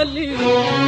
أملي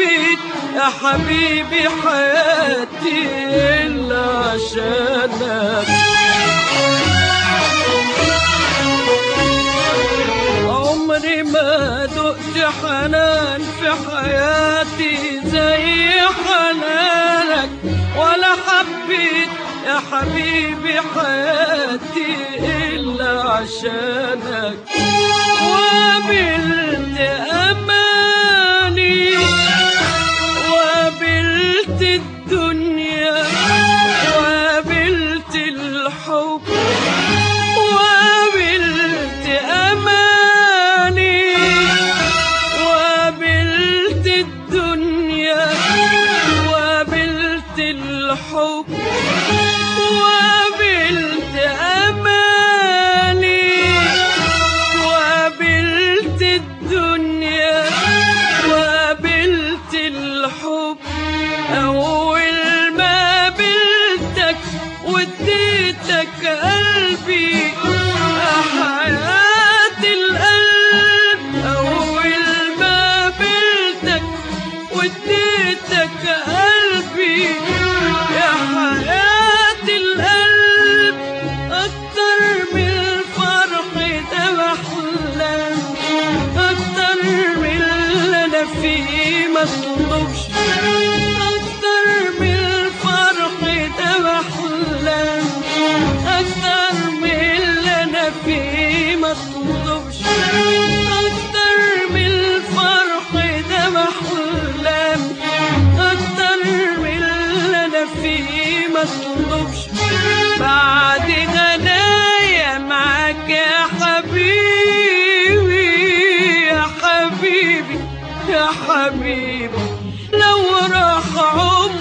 حبيت يا حبيبي حياتي إلا عشانك عمري ما دقت حنان في حياتي زي حنانك ولا حبيت يا حبيبي حياتي إلا عشانك وقابلت Ué!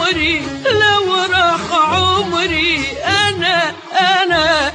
عمري لو راح عمري أنا أنا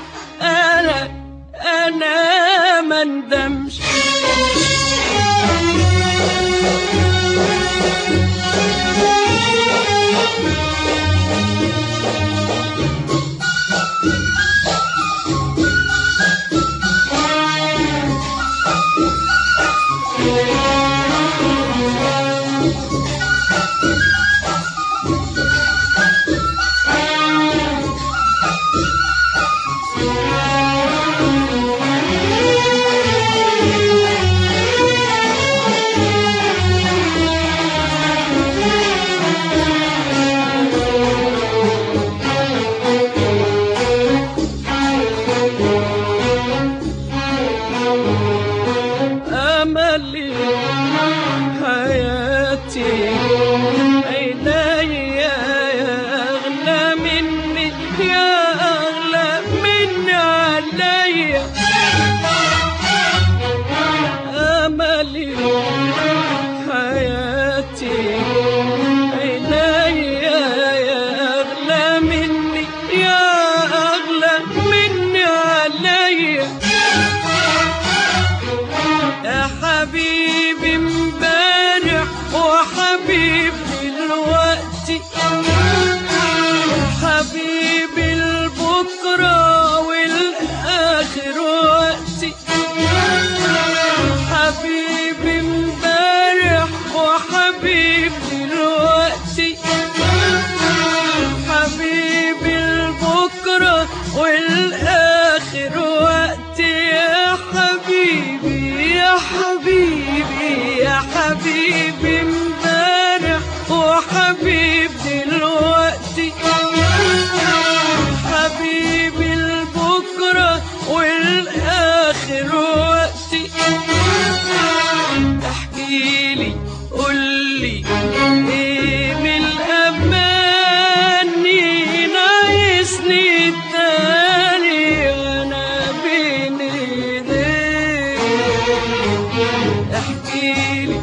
احكي لي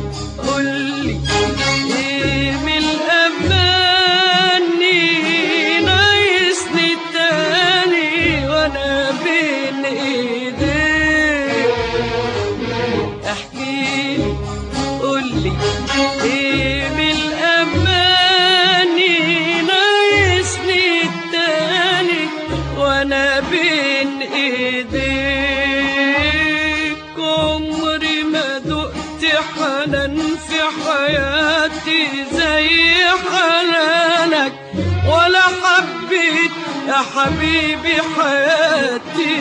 حبيبي حياتي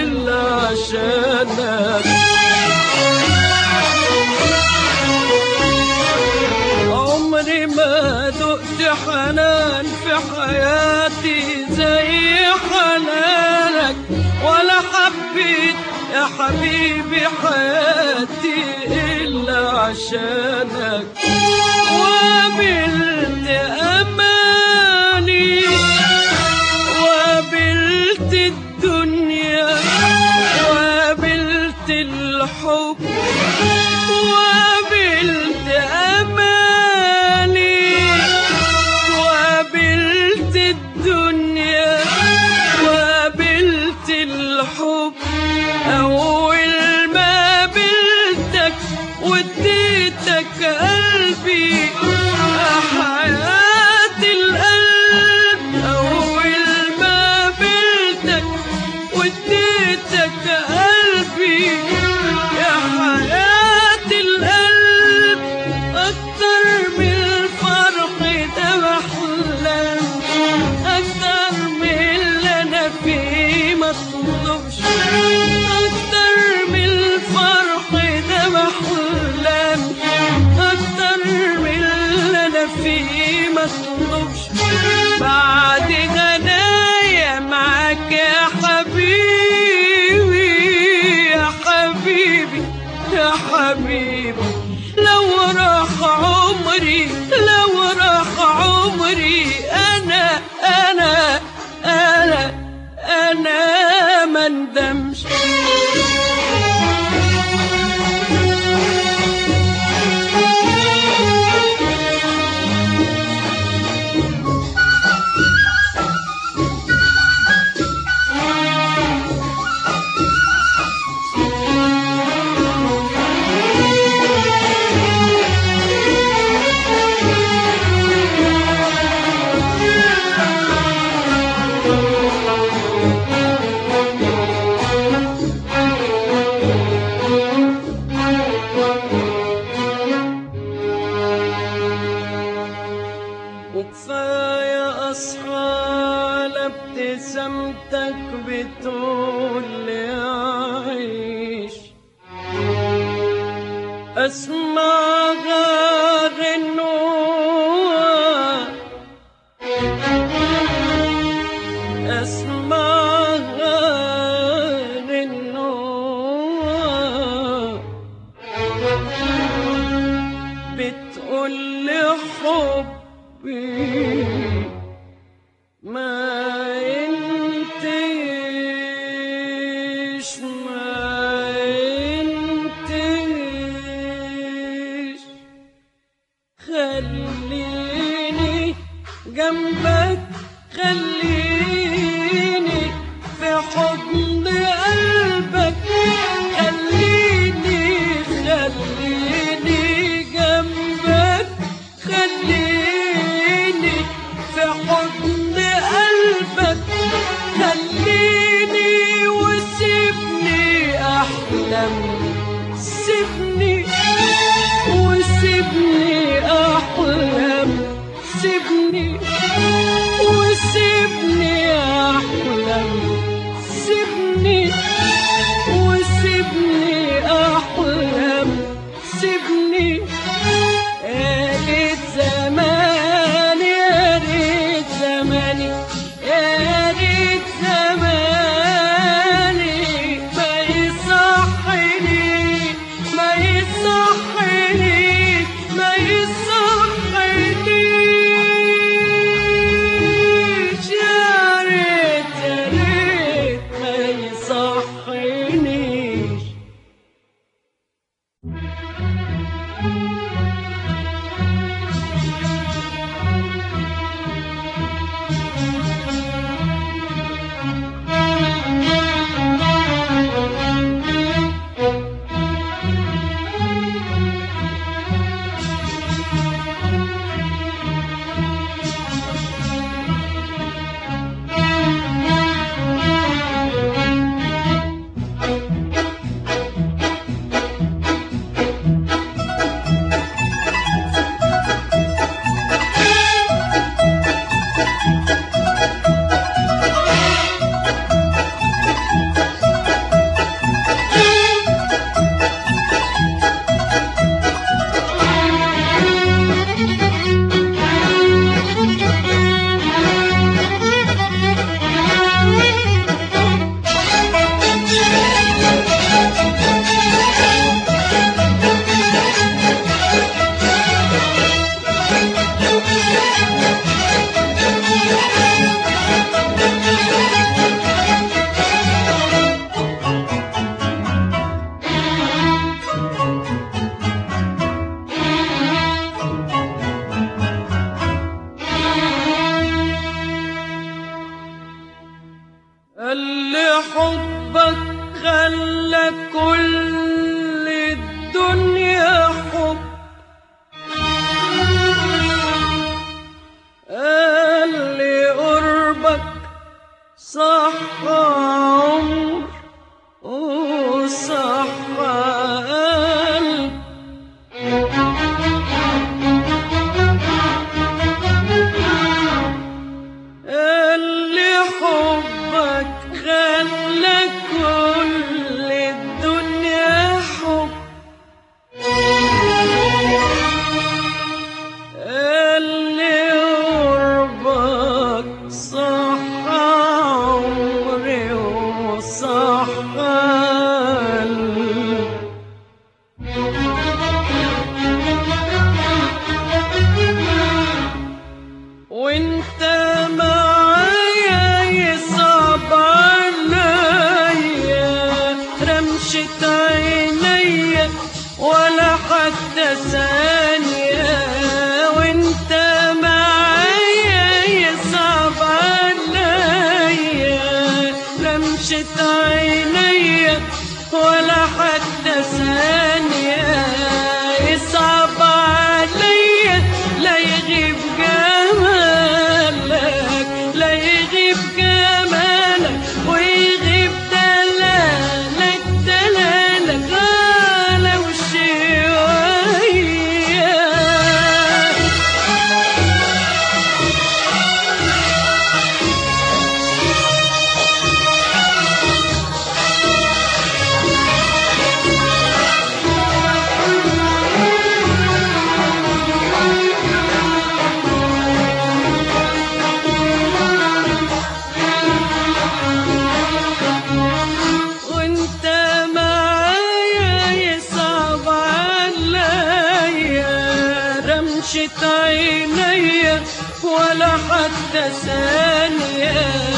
إلا عشانك. عمري ما دقت حنان في حياتي زي حنانك ولا حبيت يا حبيبي حياتي إلا عشانك. وبالله الدنيا قابلت الحب. We. وصح رمشة عينيا ولا حتى ثانية.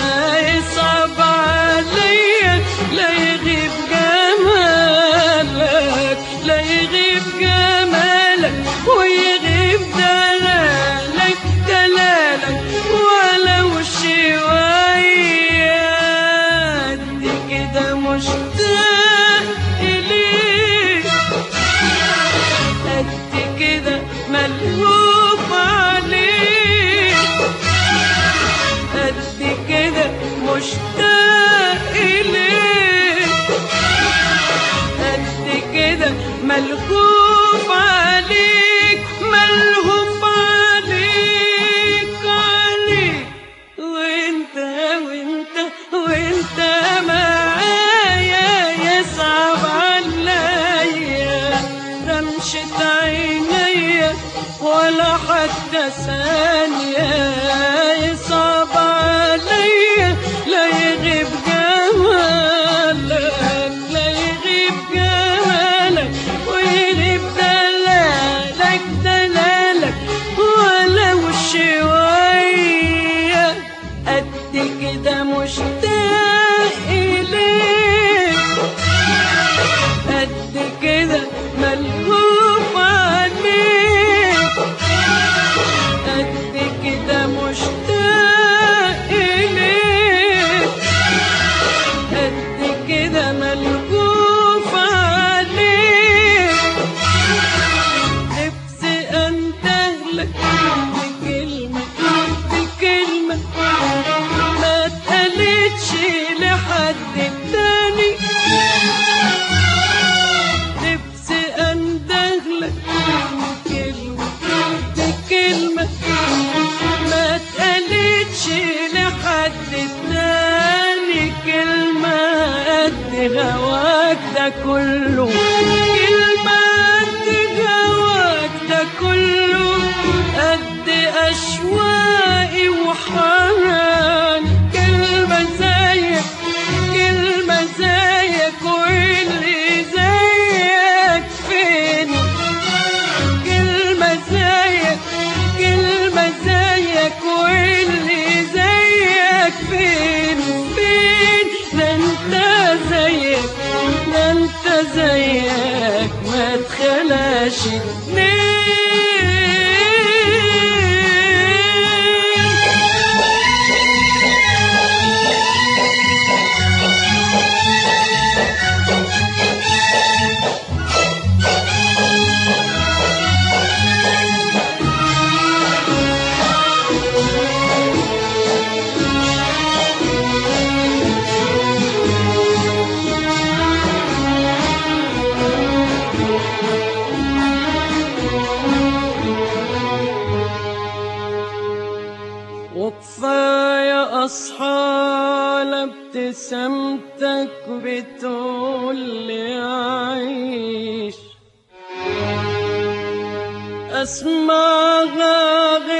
أسمعها غنوة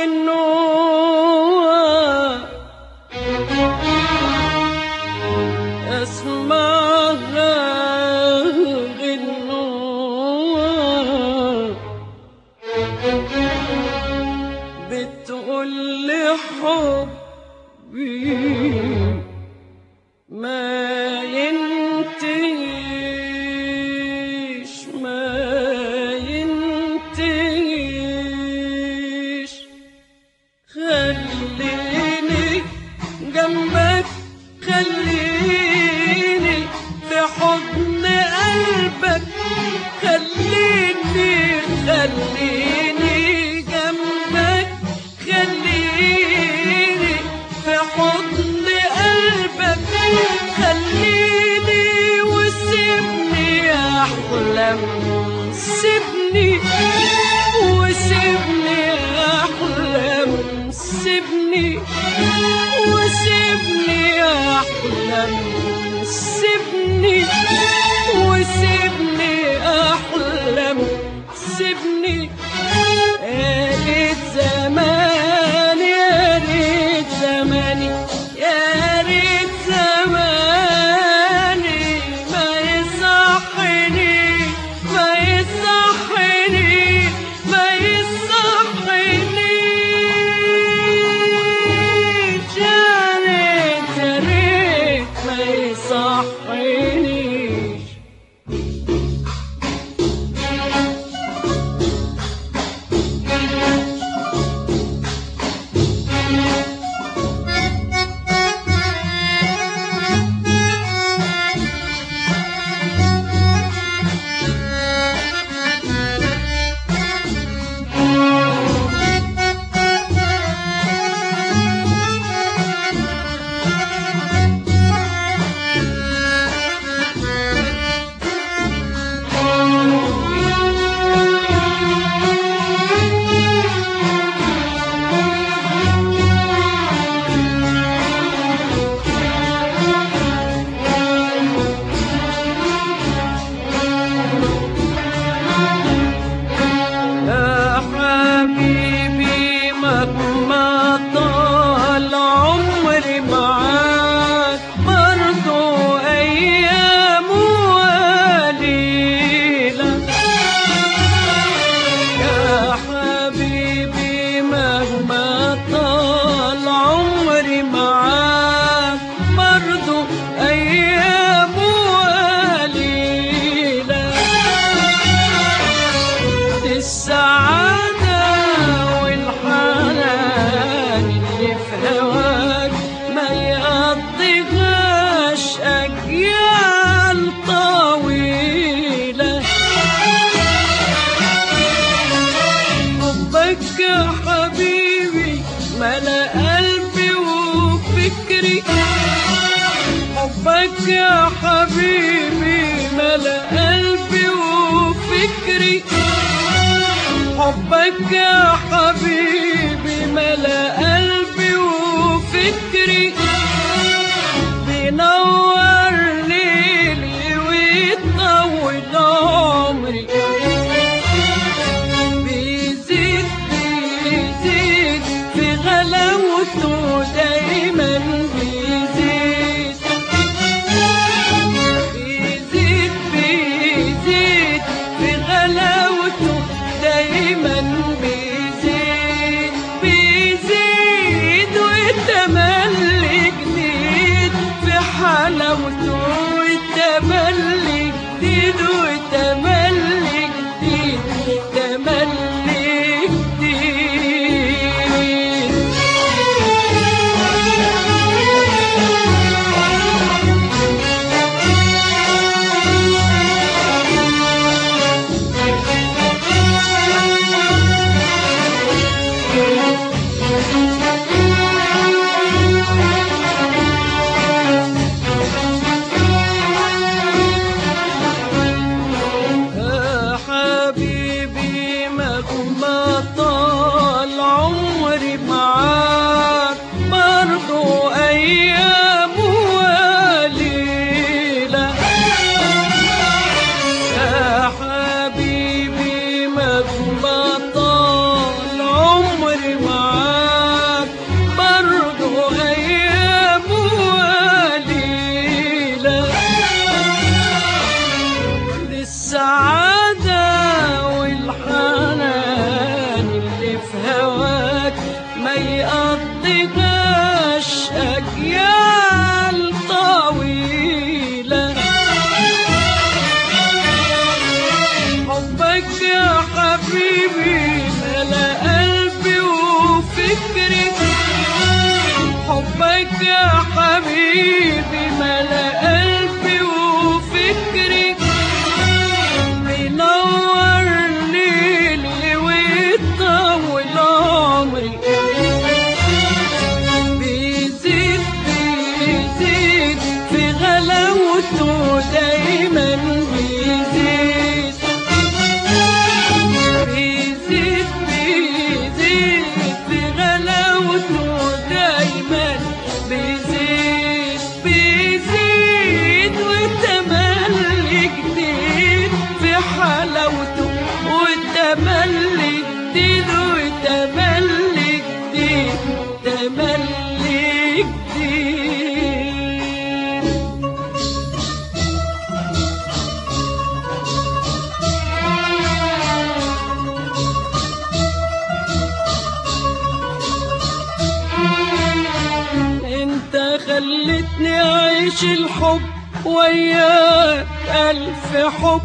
الف حب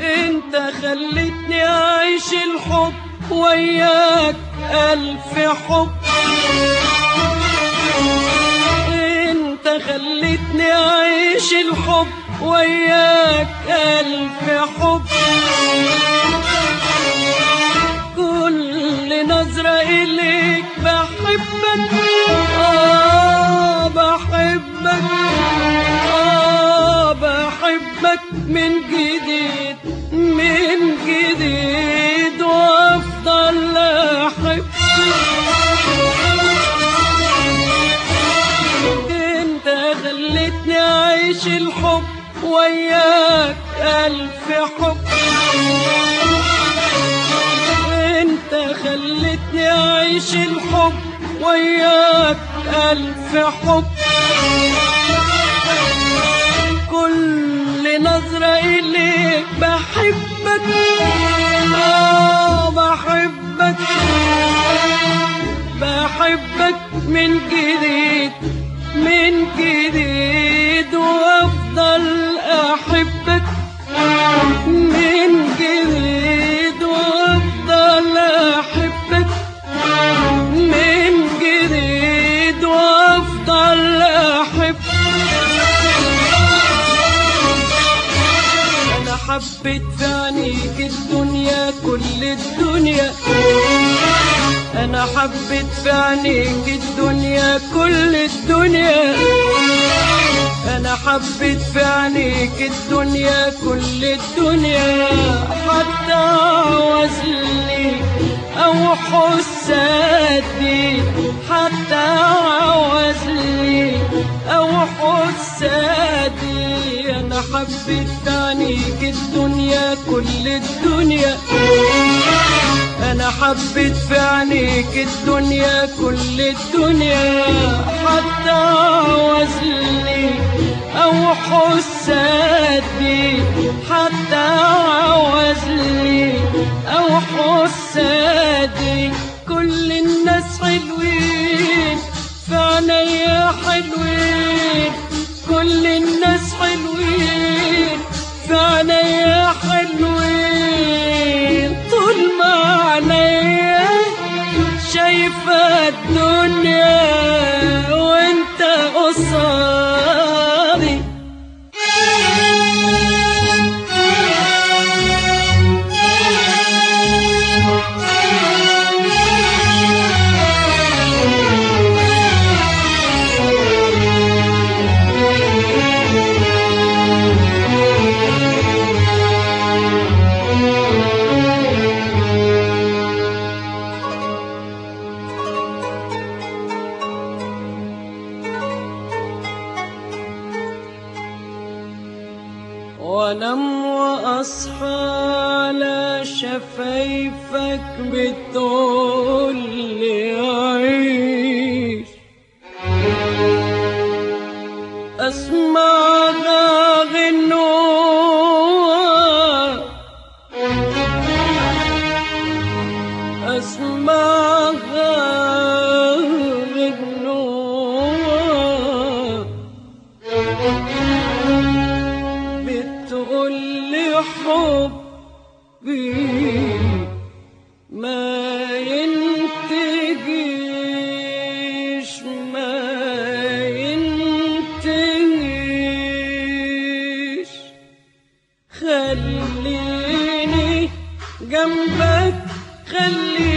انت خلتني اعيش الحب وياك ألف حب. انت خلتني اعيش الحب وياك ألف حب. كل نظرة إليك بحبك آه بحبك. بحبك من جديد من جديد وأفضل أحب. أنت خلتني أعيش الحب وياك ألف حب. أنت خلتني أعيش الحب وياك ألف حب. بحبك آه بحبك بحبك من جديد. حبيت في الدنيا كل الدنيا. أنا حبيت في عينيك الدنيا كل الدنيا. حتى عوزلي أو حسادي حتى عوزلي أو حسادي. أنا حبيت في عينيك الدنيا كل الدنيا. أنا حبيت في عينيك الدنيا كل الدنيا. حتى وزلي أو حسادي. حتى وزلي أو حسادي. حلوين عينيا حلوين. جنبك خلي